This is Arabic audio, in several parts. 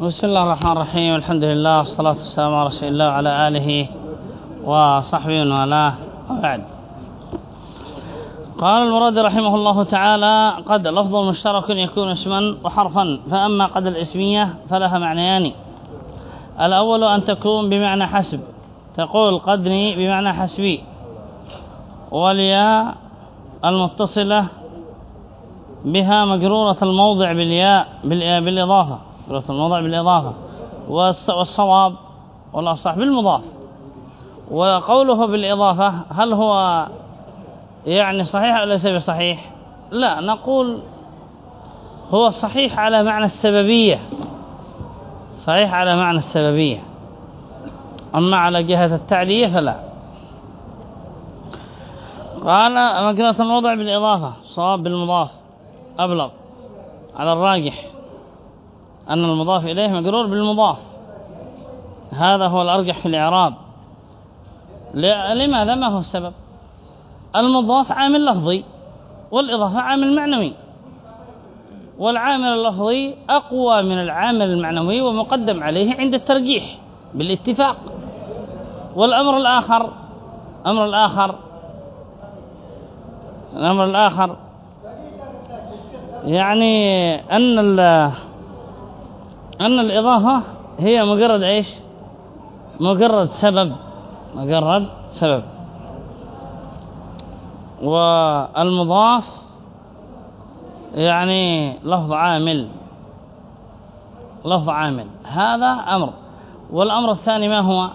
بسم الله الرحمن الرحيم الحمد لله والصلاة والسلام على رسول الله وعلى آله وصحبه وعلاه وبعد قال المراد رحمه الله تعالى قد لفظ مشترك يكون اسما وحرفا فأما قد الاسمية فلها معنيان الأول أن تكون بمعنى حسب تقول قدني بمعنى حسبي والياء المتصلة بها مجرورة الموضع بالياء بالإضافة مجرورة الموضع بالإضافة والصواب والأصح بالمضاف. وقوله بالإضافة هل هو يعني صحيح أو ليس بصحيح؟ لا نقول هو صحيح على معنى السببية. صحيح على معنى السببية. أما على جهة التعلية فلا. قال مكنة الموضع بالإضافة صواب بالمضاف أبلغ على الراجح. أن المضاف إليه مقرور بالمضاف. هذا هو الأرجح في الإعراب. لماذا؟ ما هو السبب؟ المضاف عامل لفظي والإضافة عامل معنوي. والعامل اللفظي أقوى من العامل المعنوي ومقدم عليه عند الترجيح بالاتفاق. والأمر الآخر أمر الآخر الأمر الآخر يعني أن أن الإضافة هي مجرد إيش؟ مجرد سبب. مجرد سبب. والمضاف يعني لفظ عامل. لفظ عامل. هذا أمر. والأمر الثاني ما هو؟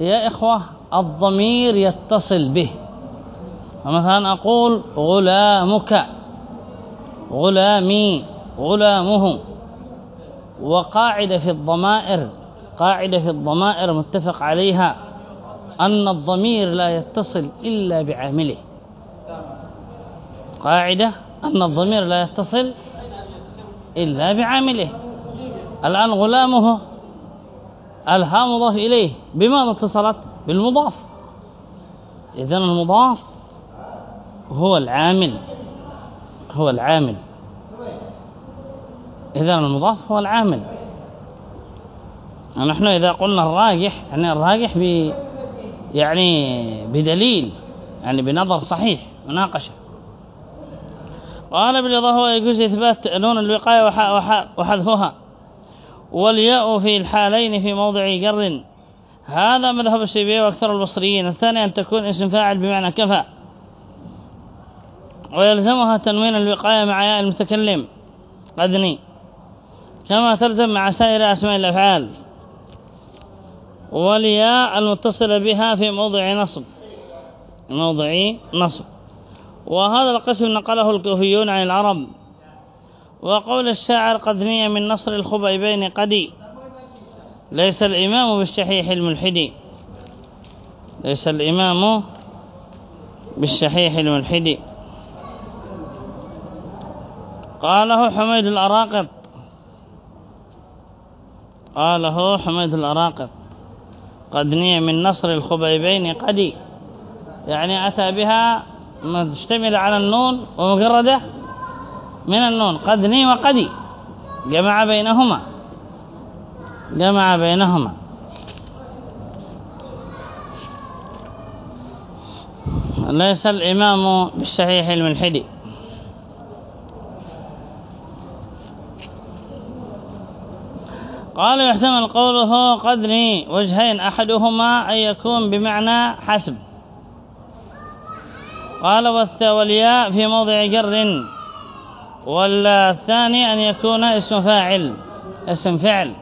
يا إخوة الضمير يتصل به. فمثلا أقول غلامك. غلامي. غلامه. وقاعدة في الضمائر قاعدة في الضمائر متفق عليها أن الضمير لا يتصل إلا بعامله. قاعدة أن الضمير لا يتصل إلا بعامله. الآن غلامه الها مضاف إليه بماذا اتصلت؟ بالمضاف. إذن المضاف هو العامل هو العامل. إذن المضاف هو العامل. نحن إذا قلنا الراجح يعني الراجح ب يعني بدليل يعني بنظر صحيح مناقشة. قال بالإضافة يجوز إثبات نون الوقاية وحذفها. والياء في الحالين في موضع جر. هذا مذهب السيبية وأكثر البصريين. الثاني أن تكون اسم فاعل بمعنى كفى. ويلزمها تنوين الوقاية مع ياء المتكلم. قدني. كما تلزم مع سائر أسماء الأفعال. والياء المتصلة بها في موضع نصب. موضع نصب. وهذا القسم نقله الكوفيون عن العرب. وقول الشاعر قد نية من نصر الخبيبين قدي ليس الإمام بالشحيح الملحدي ليس الإمام بالشحيح الملحدي قاله حميد الأراقط. قاله حميد الأراقط قد نية من نصر الخبيبين قدي يعني أتى بها مشتملة على النون ومجردة من النون قدني وقدي جمع بينهما جمع بينهما. ليس الإمام بالصحيح الملحدي. قال يحتمل قوله قدني وجهين أحدهما أن يكون بمعنى حسب. قال والياء في موضع جر والثاني أن يكون اسم فاعل اسم فعل.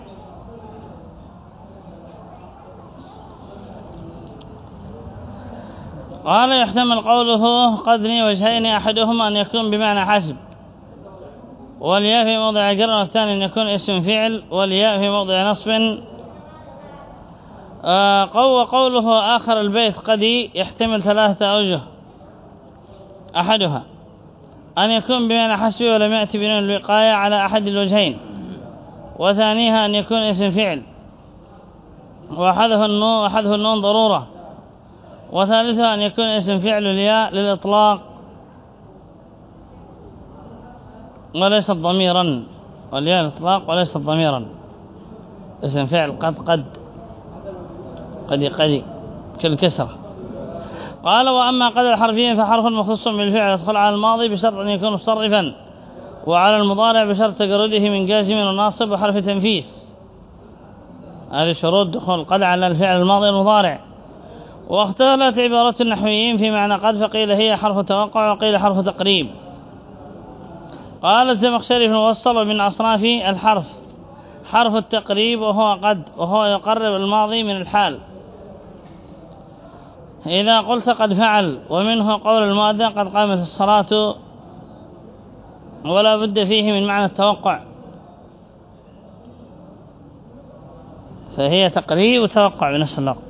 قال يحتمل قوله قدني وجهين أحدهما أن يكون بمعنى حسب. والياء في موضع جر والثاني أن يكون اسم فعل والياء في موضع نصب. آه قو قوله آخر البيت قدي يحتمل ثلاثة أوجه. أحدها أن يكون بمعنى حسبي ولم يأتي بنون الوقاية على أحد الوجهين. وثانيها أن يكون اسم فعل. وحذف النون, وحذف النون ضرورة. وثالثها أن يكون اسم فعل الياء للإطلاق. وليس ضميرا والياء الإطلاق وليست ضميرا. اسم فعل قد قد قد قد كالكسرة قال وأما قد الحرفية فحرف مخصوص بالفعل يدخل على الماضي بشرط أن يكون مصرفا وعلى المضارع بشرط تجرده من جازم وناصب وحرف تنفيس. هذه شروط دخول قد على الفعل الماضي المضارع. واختلت عبارة النحويين في معنى قد فقيل هي حرف توقع وقيل حرف تقريب. قال الزمخشري في الموصل ومن أصناف الحرف. حرف التقريب وهو قد وهو يقرب الماضي من الحال. إذا قلت قد فعل ومنه قول المؤذن قد قامت الصلاة ولا بد فيه من معنى التوقع. فهي تقريب وتوقع بنفس اللفظ.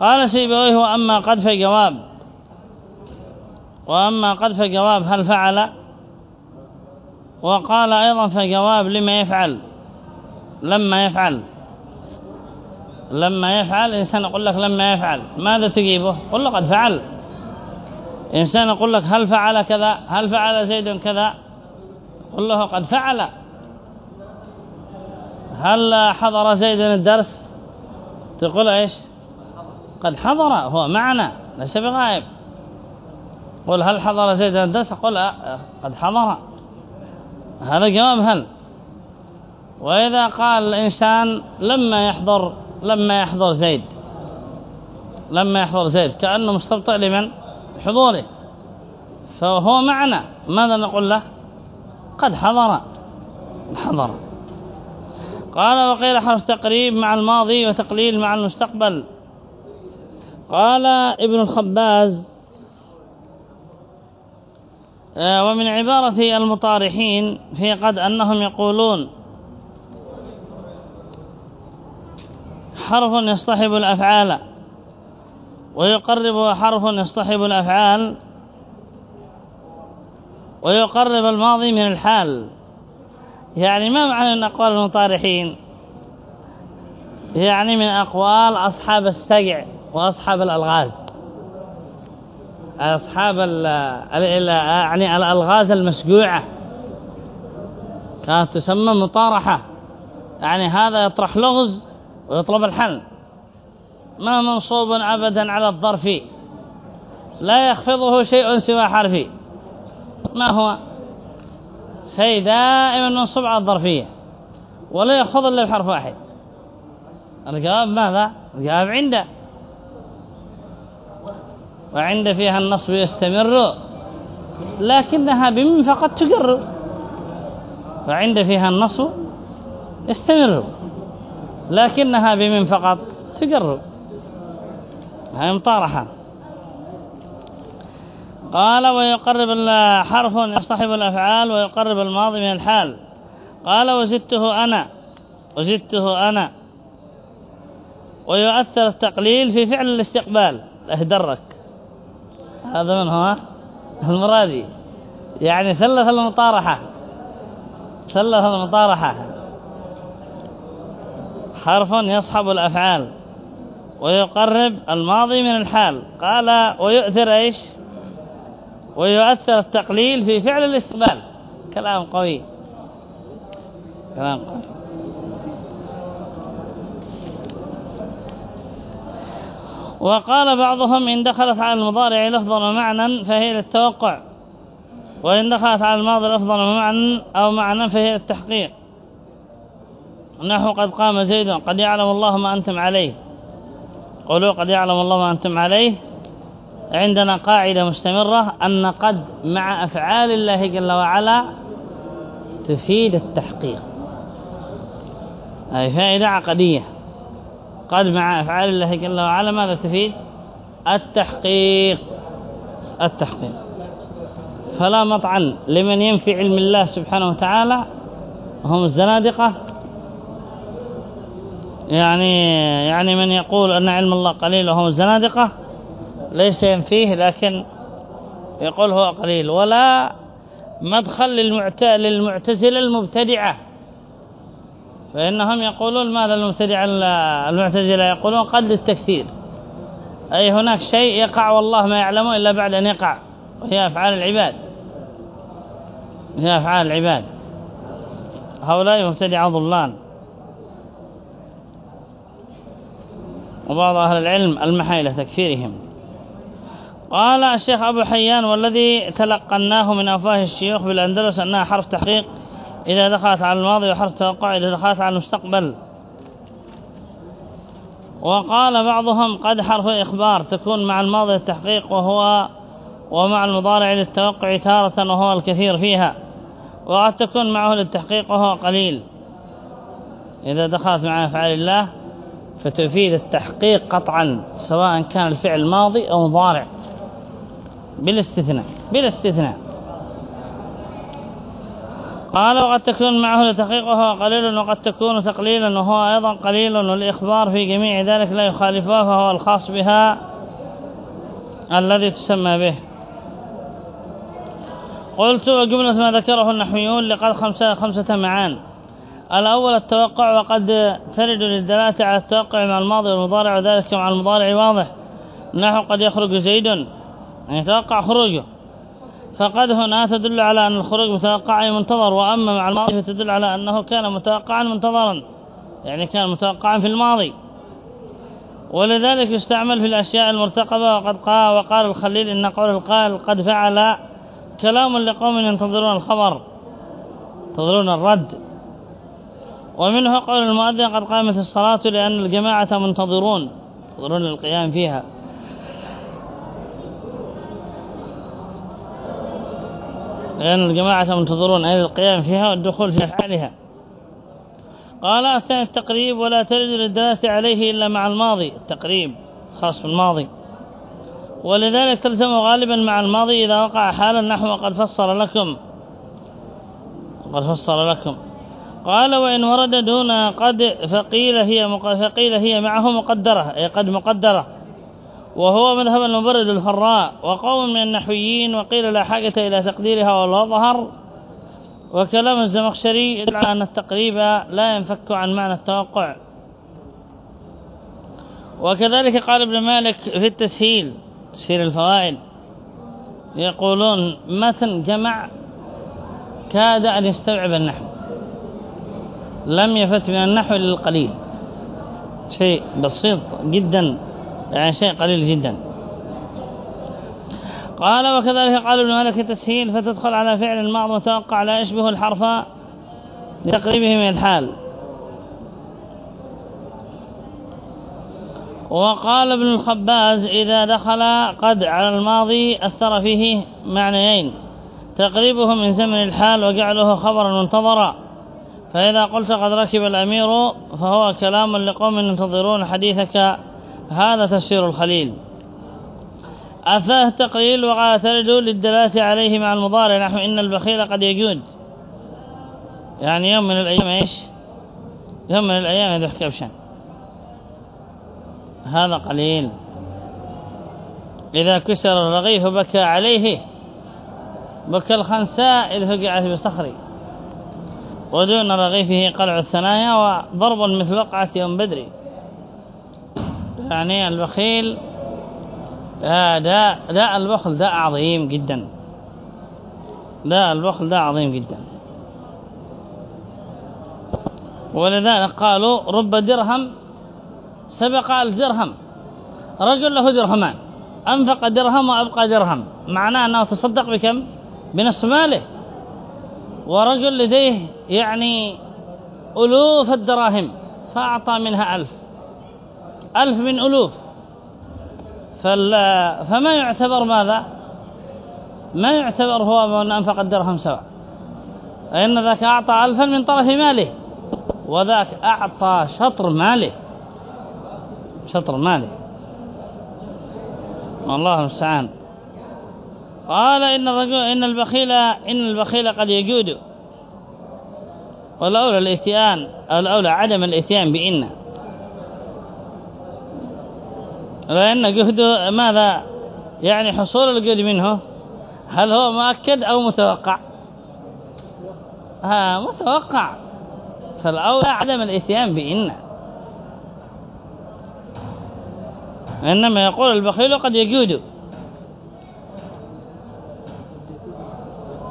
قال سيبويه وأما قد فجواب. وأما قد فجواب هل فعل؟ وقال أيضا فجواب لما يفعل لما يفعل لما يفعل إنسان يقول لك لما يفعل ماذا تجيبه؟ قل له قد فعل. إنسان يقول لك هل فعل كذا؟ هل فعل زيد كذا؟ قل له قد فعل. هل حضر زيد الدرس؟ تقول إيش؟ قد حضر هو معنا ليس بغائب. قل هل حضر زيد الدرس؟ قل قد حضر. هذا جواب هل؟ وإذا قال الإنسان لما يحضر لما يحضر زيد. لما يحضر زيد. كأنه مستبطئ لمن؟ حضوره فهو معنا. ماذا نقول له؟ قد حضر. حضر. قال وقيل حرف تقريب مع الماضي وتقليل مع المستقبل. قال ابن الخباز ومن عبارة المطارحين في قد أنهم يقولون حرف يصطحب الأفعال ويقرب حرف يصطحب الأفعال ويقرب الماضي من الحال. يعني ما معنى من أقوال المطارحين؟ يعني من أقوال أصحاب السجع وأصحاب الألغاز. أصحاب يعني الألغاز المسجوعة كانت تسمى مطارحة. يعني هذا يطرح لغز ويطلب الحل. ما منصوب أبدا على الظرف. لا يخفضه شيء سوى حرفي ما هو؟ شيء دائما منصوب على الظرفية ولا يخفض إلا بحرف واحد. الجواب ماذا؟ الجواب عنده. وعند فيها النصب يستمر لكنها بمن فقط تقر. وعند فيها النصب يستمر لكنها بمن فقط تقر. هي مطارحة. قال ويقرب حرف يصطحب الأفعال ويقرب الماضي من الحال. قال وزدته أنا وزدته أنا. ويؤثر التقليل في فعل الاستقبال. أهدرك. هذا من هو؟ المرادي. يعني ثلث المطارحة. ثلث المطارحة. حرف يصحب الأفعال. ويقرب الماضي من الحال. قال ويؤثر إيش؟ ويؤثر التقليل في فعل الاستقبال. كلام قوي. كلام قوي. وقال بعضهم إن دخلت على المضارع لفظا ومعنى فهي للتوقع وإن دخلت على الماضي لفظا ومعنى أو معنى فهي للتحقيق. نحو قد قام زيد قد يعلم الله ما أنتم عليه. قولوا قد يعلم الله ما أنتم عليه. عندنا قاعدة مستمرة أن قد مع أفعال الله جل وعلا تفيد التحقيق. هذه فائدة عقدية. قد مع أفعال الله جل وعلا ماذا تفيد؟ التحقيق. التحقيق. فلا مطعن لمن ينفي علم الله سبحانه وتعالى هم الزنادقة. يعني يعني من يقول أن علم الله قليل وهم الزنادقة. ليس ينفيه لكن يقول هو قليل. ولا مدخل للمعتزلة المبتدعة. فإنهم يقولون ماذا المبتدع المعتزلة يقولون؟ قد للتكثير أي هناك شيء يقع والله ما يعلمه إلا بعد أن يقع وهي أفعال العباد. هي أفعال العباد. هؤلاء مبتدع ضلال. وبعض أهل العلم المحايلة تكفيرهم. قال الشيخ أبو حيان والذي تلقناه من أفواه الشيوخ بالأندلس أنها حرف تحقيق إذا دخلت على الماضي وحرف توقع إذا دخلت على المستقبل. وقال بعضهم قد حرف إخبار تكون مع الماضي التحقيق وهو ومع المضارع للتوقع تارة وهو الكثير فيها. وقد تكون معه للتحقيق وهو قليل. إذا دخلت مع أفعال الله فتفيد التحقيق قطعا سواء كان الفعل ماضي أو مضارع. بالاستثناء بالاستثناء. قال وقد تكون معه لتحقيق وهو قليل وقد تكون تقليلا وهو أيضا قليل والإخبار في جميع ذلك لا يخالفه فهو الخاص بها الذي تسمى به. قلت وجملة ما ذكره النحويون لقد خمسة, خمسة معان. الأول التوقع وقد ترد للدلالة على التوقع مع الماضي والمضارع وذلك مع المضارع واضح. نحو قد يخرج زيد. يعني يتوقع خروجه. فقد هنا تدل على أن الخروج متوقع منتظر وأما مع الماضي فتدل على أنه كان متوقعا منتظرا يعني كان متوقعا في الماضي. ولذلك يستعمل في الأشياء المرتقبة وقد قال وقال الخليل إن قول القائل قد فعل كلام لقوم ينتظرون الخبر ينتظرون الرد. ومنه قول المؤذن قد قامت الصلاة لأن الجماعة منتظرون ينتظرون القيام فيها. لأن الجماعة منتظرون أي القيام فيها والدخول في أفعالها. قال الثاني التقريب ولا ترد للدلالة عليه إلا مع الماضي. التقريب خاص بالماضي. ولذلك تلزم غالبا مع الماضي إذا وقع حالا نحو قد فصل لكم. قد فصل لكم. قال وإن ورد دون قد فقيل هي فقيل هي معه مقدرة أي قد مقدرة. وهو مذهب المبرد الفراء وقوم من النحويين وقيل لا حاجة إلى تقديرها والله ظهر. وكلام الزمخشري يدل على أن التقريب لا ينفك عن معنى التوقع. وكذلك قال ابن مالك في التسهيل تسهيل الفوائد يقولون متن جمع كاد أن يستوعب النحو. لم يفت من النحو للقليل شيء بسيط جدا. يعني شيء قليل جدا. قال وكذلك قال ابن مالك التسهيل فتدخل على فعل الماضي متوقع لا يشبه الحرف لتقريبه من الحال. وقال ابن الخباز إذا دخل قد على الماضي أثر فيه معنيين. تقريبه من زمن الحال وجعله خبرا منتظرا. فإذا قلت قد ركب الأمير فهو كلام لقوم ينتظرون حديثك هذا تفسير الخليل. أثاه التقليل وقال ترد للدلالة عليه مع المضارع. نحو إن البخيل قد يجود. يعني يوم من الأيام إيش؟ يوم من الأيام يذبح كبشا. هذا قليل. إذا كسر الرغيف بكى عليه. بكى الخنساء إذ بصخري ودون رغيفه قلع الثنايا وضرب مثل وقعة يوم بدري يعني البخيل. داء داء البخل داء عظيم جدا. داء البخل داء عظيم جدا. ولذلك قالوا رب درهم سبق ألف درهم. رجل له درهمان. أنفق درهم وأبقى درهم. معناه أنه تصدق بكم؟ بنصف ماله. ورجل لديه يعني ألوف الدراهم فأعطى منها ألف. ألف من ألوف. فما يعتبر ماذا؟ ما يعتبر هو من أنفق الدرهم سواء. إن ذاك أعطى ألفا من طرف ماله وذاك أعطى شطر ماله. شطر ماله. والله المستعان. قال إن الرجل إن البخيل إن البخيل قد يجود. والأولى الإتيان أو الأولى عدم الإتيان بإن. لأن جهده ماذا؟ يعني حصول الجهد منه. هل هو مؤكد أو متوقع؟ ها متوقع. فالأولى عدم الإتيان بإن. إنما يقول البخيل قد يجود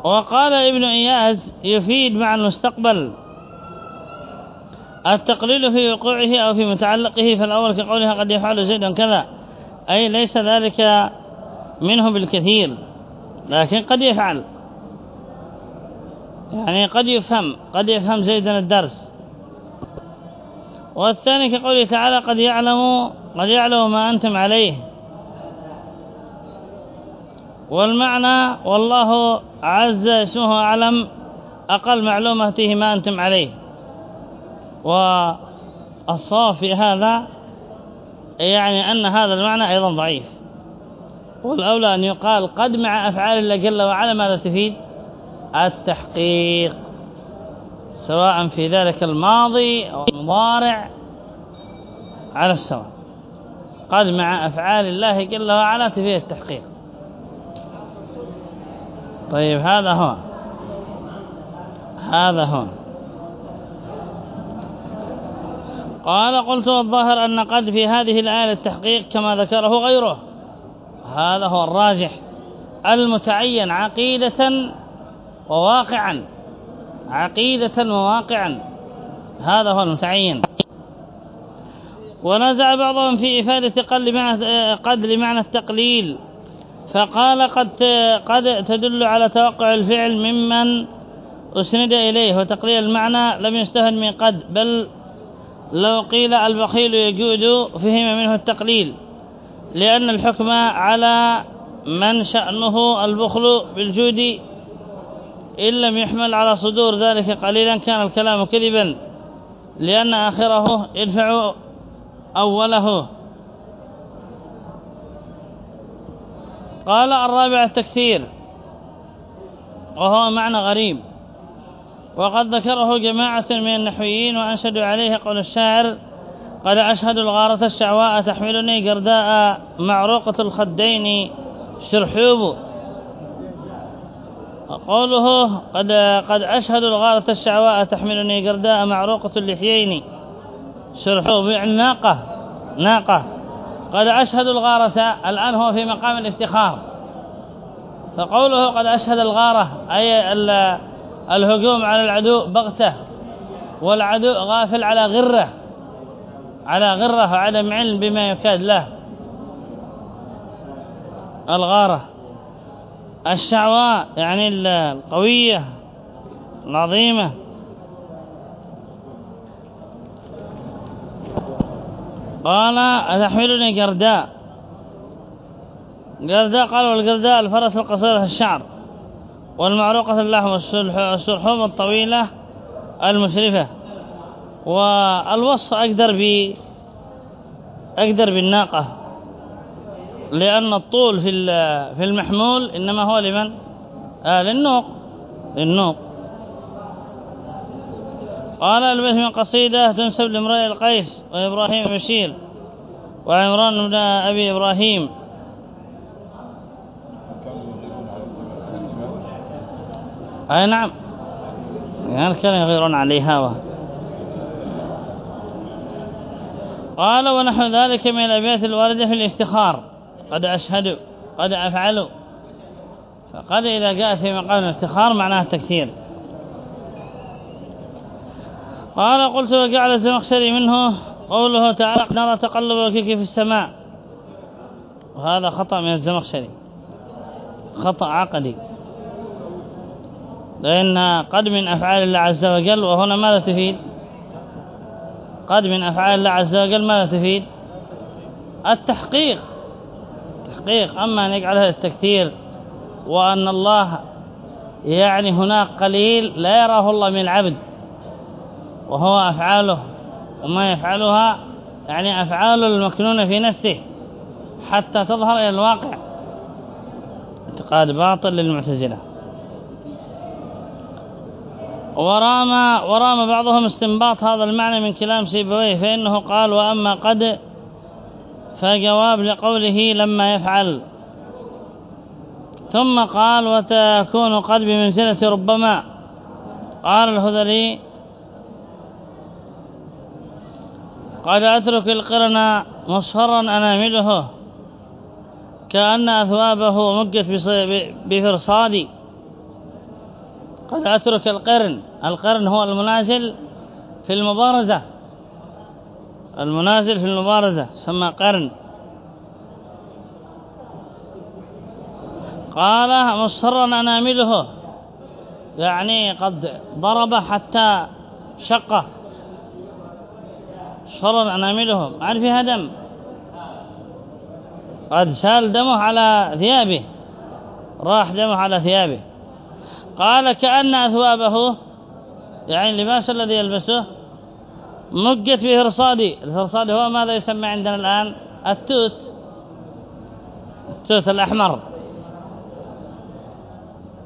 وقال ابن إياس يفيد مع المستقبل. التقليل في وقوعه أو في متعلقه فالأول كقولها قد يفعل زيد كذا. أي ليس ذلك منه بالكثير لكن قد يفعل. يعني قد يفهم قد يفهم زيدا الدرس. والثاني كقوله تعالى قد يعلم قد يعلم ما أنتم عليه. والمعنى والله عز اسمه أعلم أقل معلومته ما أنتم عليه. والصواب في هذا يعني أن هذا المعنى أيضا ضعيف. والأولى أن يقال قد مع أفعال الله جل وعلا ماذا تفيد؟ التحقيق سواء في ذلك الماضي أو المضارع على السواء. قد مع أفعال الله جل وعلا تفيد التحقيق. طيب هذا هو. هذا هو. قال قلت والظاهر أن قد في هذه الآية التحقيق كما ذكره غيره. هذا هو الراجح. المتعين عقيدة وواقعا. عقيدة وواقعا. هذا هو المتعين. ونزع بعضهم في إفادة قد لمعنى التقليل. فقال قد قد تدل على توقع الفعل ممن أسند إليه وتقليل المعنى لم يستهد من قد بل لو قيل البخيل يجود فهم منه التقليل لأن الحكم على من شأنه البخل بالجود إن لم يحمل على صدور ذلك قليلا كان الكلام كذبا لأن آخره يدفع أوله. قال الرابع التكثير وهو معنى غريب. وقد ذكره جماعة من النحويين وأنشدوا عليه قول الشاعر قد أشهد الغارة الشعواء تحملني قرداء معروقة الخدين شرحوب قوله قد قد أشهد الغارة الشعواء تحملني قرداء معروقة اللحيين شرحوب يعني ناقة ناقة. قد أشهد الغارة الآن هو في مقام الافتخار. فقوله قد أشهد الغارة أي الهجوم على العدو بغتة والعدو غافل على غرة على غرة وعدم علم بما يكاد له. الغارة الشعواء يعني القوية العظيمة. قال أتحملني قرداء؟ قرداء قال والقرداء الفرس القصيرة الشعر. والمعروقة اللحم والسرحوم الطويلة المشرفة والوصف أقدر ب أقدر بالناقة لأن الطول في في المحمول إنما هو لمن؟ آه للنوق. للنوق. قال البيت من قصيدة تنسب لامرئ القيس وإبراهيم بشير وعمران بن أبي إبراهيم. أي نعم. يعني كانوا يغيرون عليها قال ونحو ذلك من الأبيات الواردة في الافتخار. قد أشهد قد أفعل. فقد إذا جاءت في مقام الافتخار معناها التكثير. قال قلت وجعل الزمخشري منه قوله تعالى نرى تقلب وجهك في السماء. وهذا خطأ من الزمخشري خطأ عقدي. لأن قد من أفعال الله عز وجل وهنا ماذا تفيد؟ قد من أفعال الله عز وجل ماذا تفيد؟ التحقيق. تحقيق. أما أن يجعلها التكثير وأن الله يعني هناك قليل لا يراه الله من العبد وهو أفعاله. وما يفعلها يعني أفعال المكنونة في نفسه حتى تظهر إلى الواقع. اعتقاد باطل للمعتزلة. ورام ورام بعضهم استنباط هذا المعنى من كلام سيبويه فإنه قال وأما قد فجواب لقوله لما يفعل. ثم قال وتكون قد بمنزلة ربما. قال الهذلي قد أترك القرن مصفرا أنامله كأن أثوابه مجت بفرصادي. قد أترك القرن. القرن هو المنازل في المبارزة. المنازل في المبارزة. سمى قرن. قال مصرا أنامله. يعني قد ضرب حتى شقه صرا أنامله. عارف فيها دم قد سال دمه على ثيابه. راح دمه على ثيابه. قال كأن أثوابه يعني اللباس الذي يلبسه مجت فيه رصادي. الرصادي هو ماذا يسمى عندنا الآن؟ التوت. التوت الأحمر.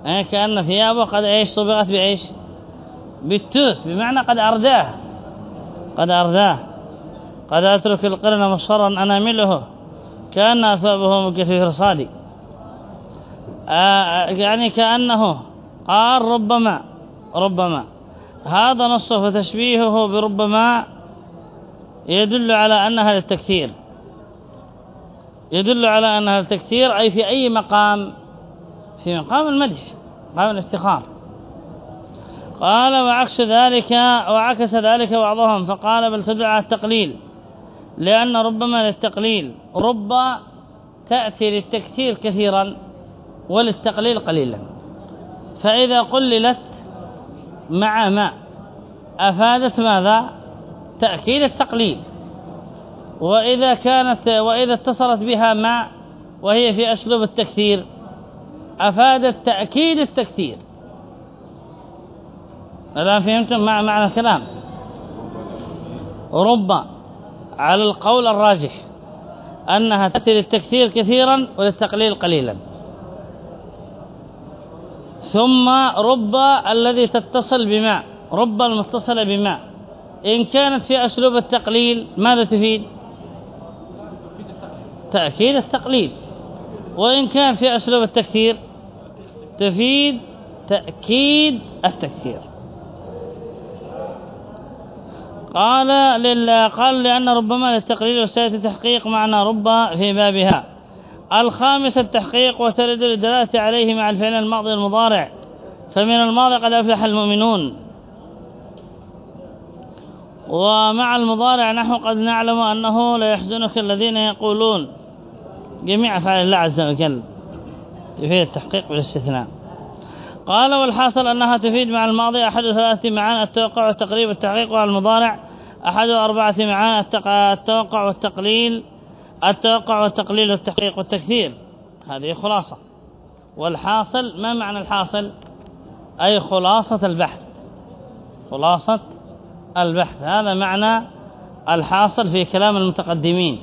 يعني كأن ثيابه قد إيش؟ صبغت بإيش؟ بالتوت. بمعنى قد أرداه. قد أرداه. قد أترك القرن مصفرا أنامله. كأن أثوابه مجت فيه رصادي. آه يعني كأنه قال ربما ربما. هذا نص فتشبيهه بربما يدل على أنها للتكثير يدل على أنها للتكثير أي في أي مقام في مقام المدح مقام الافتخار. قال وعكس ذلك وعكس ذلك بعضهم فقال بل تدعى التقليل. لأن ربما للتقليل رب تأتي للتكثير كثيرا وللتقليل قليلا. فإذا قللت مع ما أفادت ماذا؟ تأكيد التقليل. وإذا كانت وإذا اتصلت بها ما وهي في أسلوب التكثير أفادت تأكيد التكثير. الآن فهمتم مع معنى الكلام؟ رب على القول الراجح أنها تأتي للتكثير كثيرا وللتقليل قليلا. ثم رب الذي تتصل بماء رب المتصلة بماء إن كانت في أسلوب التقليل ماذا تفيد؟ تأكيد التقليل. وإن كان في أسلوب التكثير تفيد تأكيد التكثير. قال لله قال لأن ربما للتقليل وسيأتي تحقيق معنى رب في بابها. الخامس التحقيق وترد الدلالة عليه مع الفعل الماضي المضارع فمن الماضي قد أفلح المؤمنون. ومع المضارع نحو قد نعلم أنه لا يحزنك الذين يقولون. جميع أفعال الله عز وجل تفيد التحقيق بالاستثناء. قال والحاصل أنها تفيد مع الماضي أحد ثلاثة معان التوقع والتقريب والتحقيق وعلى المضارع أحد أربعة معان التوقع والتقليل. التوقع والتقليل والتحقيق والتكثير. هذه خلاصة. والحاصل ما معنى الحاصل؟ أي خلاصة البحث. خلاصة البحث. هذا معنى الحاصل في كلام المتقدمين.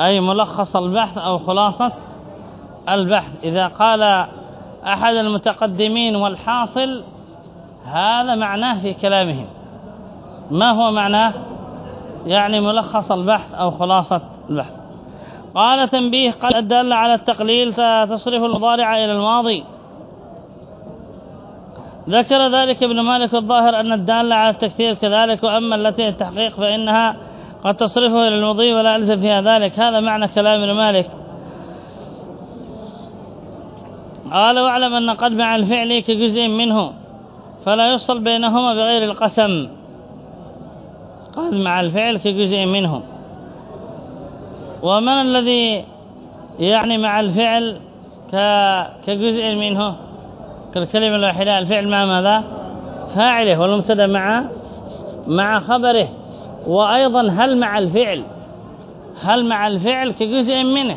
أي ملخص البحث أو خلاصة البحث. إذا قال أحد المتقدمين والحاصل هذا معناه في كلامهم. ما هو معناه؟ يعني ملخص البحث أو خلاصة البحث. قال تنبيه قد الدل على التقليل تصرف المضارع إلى الماضي. ذكر ذلك ابن مالك الظاهر أن الدالة على التكثير كذلك وأما التي التحقيق فإنها قد تصرفه إلى المضي ولا ألزم فيها ذلك. هذا معنى كلام ابن مالك. قال واعلم أن قد مع الفعل كجزء منه فلا يفصل بينهما بغير القسم. قد مع الفعل كجزء منه. ومن الذي يعني مع الفعل كجزء منه كالكلمة الواحدة الفعل مع ماذا؟ فاعله والمبتدأ مع مع خبره. وأيضا هل مع الفعل هل مع الفعل كجزء منه؟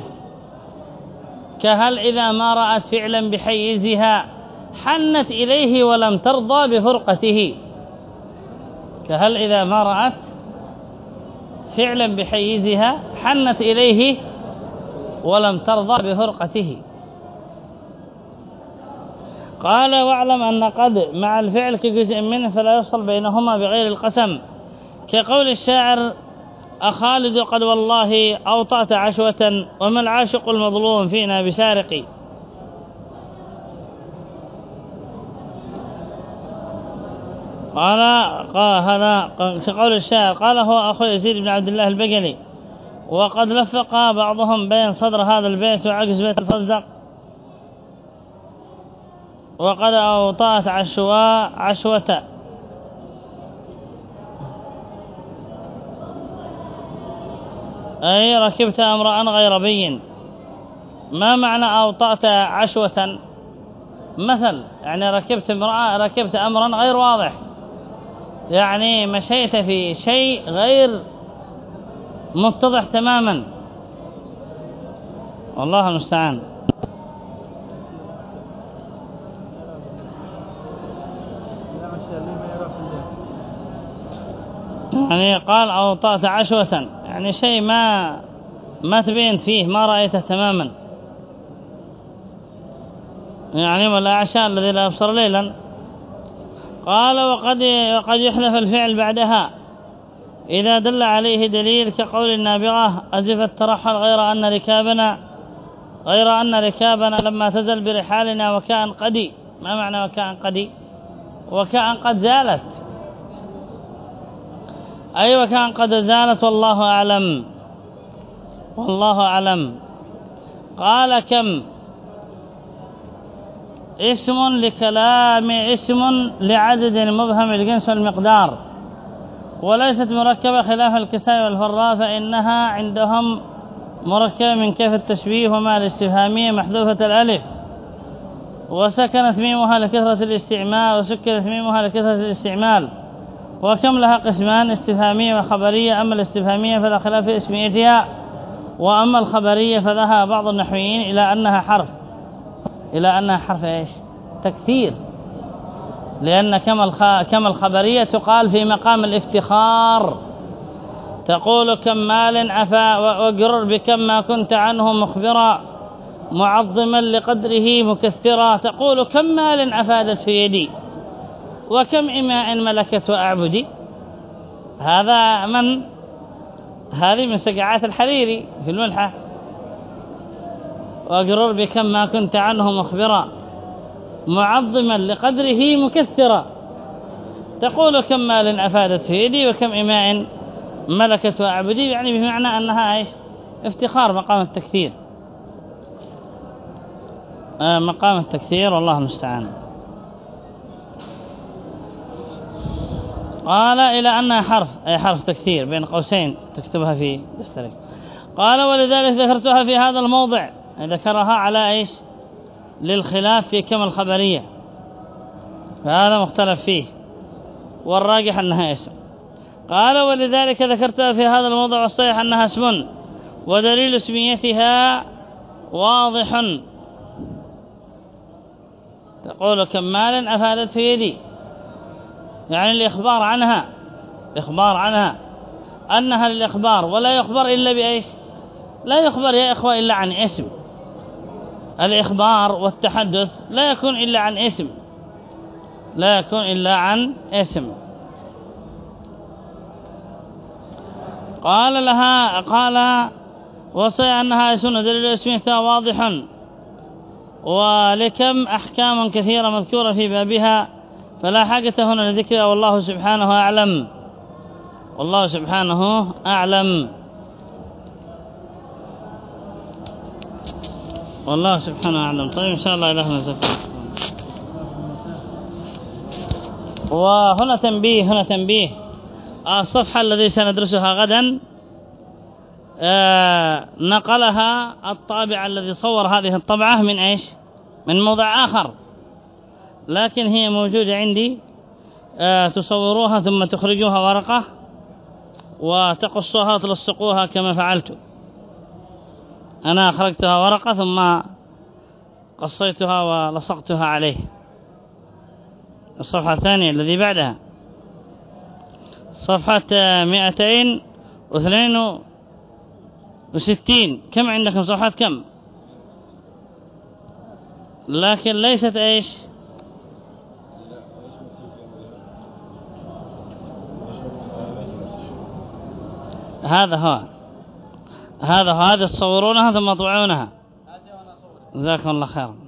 كهل إذا ما رأت فعلا بحيزها حنت إليه ولم ترضى بفرقته. كهل إذا ما رأت فعلا بحيزها حنت إليه ولم ترضى بفرقته. قال واعلم أن قد مع الفعل كجزء منه فلا يصل بينهما بغير القسم. كقول الشاعر أخالد قد والله أوطأت عشوة وما العاشق المظلوم فينا بسارق. قال قال هذا كقول الشاعر قال هو أخو يزيد بن عبد الله البقلي وقد لفق بعضهم بين صدر هذا البيت وعكس بيت الفصدق وقد أوطأت عشواء عشوة. أي ركبت امرأ غير بين. ما معنى أوطأت عشوة؟ مثل يعني ركبت امرأة ركبت أمرا غير واضح. يعني مشيت في شيء غير متضح تماما. والله المستعان. يعني قال أوطأت عشوة. يعني شيء ما ما تبينت فيه ما رأيته تماما. يعني والأعشاء الذي لا يبصر ليلا. قال وقد, وقد يحذف الفعل بعدها. إذا دل عليه دليل كقول النابغة أزف الترحل غير أن ركابنا غير أن ركابنا لما تزل برحالنا وكأن قدي ما معنى وكأن قدي وكأن قد زالت. أي وكأن قد زالت؟ والله أعلم. والله أعلم. قال كم؟ اسم لكلام اسم لعدد مبهم الجنس والمقدار. وليست مركبة خلاف الكساء والفراء فإنها عندهم مركبة من كيف التشبيه وما الاستفهامية محذوفة الألف. وسكنت ميمها لكثرة الاستعمال وسكنت ميمها لكثرة الاستعمال. وكم لها قسمان استفهامية وخبرية. أما الاستفهامية فلا خلاف في اسميتها. وأما الخبرية فذهب بعض النحويين إلى أنها حرف. إلى أنها حرف إيش؟ تكثير. لأن كما كما الخبرية تقال في مقام الافتخار تقول كم مال عفا وقرر بكم ما كنت عنه مخبرا معظما لقدره مكثرا تقول كم مال أفادت في يدي؟ وكم إماء ملكت وأعبدي؟ هذا من؟ هذه من سقعات الحريري في الملحة. وأقرر بكم ما كنت عنه مخبرا. معظما لقدره مكثرا تقول كم مال أفادت في يدي وكم إماء ملكت وأعبدي يعني بمعنى أنها إيش؟ افتخار مقام التكثير. آه مقام التكثير والله المستعان. قال إلى أنها حرف أي حرف تكثير بين قوسين تكتبها في دفترك. قال ولذلك ذكرتها في هذا الموضع ذكرها على إيش؟ للخلاف في كم الخبرية. فهذا مختلف فيه. والراجح أنها اسم قال ولذلك ذكرتها في هذا الموضع والصحيح أنها اسم ودليل اسميتها واضح. تقول كمال أفادت في يدي؟ يعني الإخبار عنها الإخبار عنها أنها للإخبار ولا يخبر إلا بإيش؟ لا يخبر يا إخوة إلا عن اسم. الإخبار والتحدث لا يكون إلا عن اسم. لا يكون إلا عن اسم. قال لها قال وصي أنها اسم دليل اسمها واضح. ولكم أحكام كثيرة مذكورة في بابها فلا حاجة هنا لذكرها والله سبحانه أعلم. والله سبحانه أعلم. والله سبحانه أعلم. طيب إن شاء الله إلهنا زفر وهنا تنبيه هنا تنبيه. الصفحة الذي سندرسها غدا آه نقلها الطابع الذي صور هذه الطبعة من إيش؟ من موضع آخر. لكن هي موجودة عندي. آه تصوروها ثم تخرجوها ورقة وتقصوها وتلصقوها كما فعلت أنا أخرجتها ورقة ثم قصيتها ولصقتها عليه. الصفحة الثانية الذي بعدها. صفحة مئتين واثنين وستين. كم عندكم صفحات كم؟ لكن ليست إيش؟ هذا هو. هذا هذا تصورونها ثم تطبعونها جزاكم الله خيرا.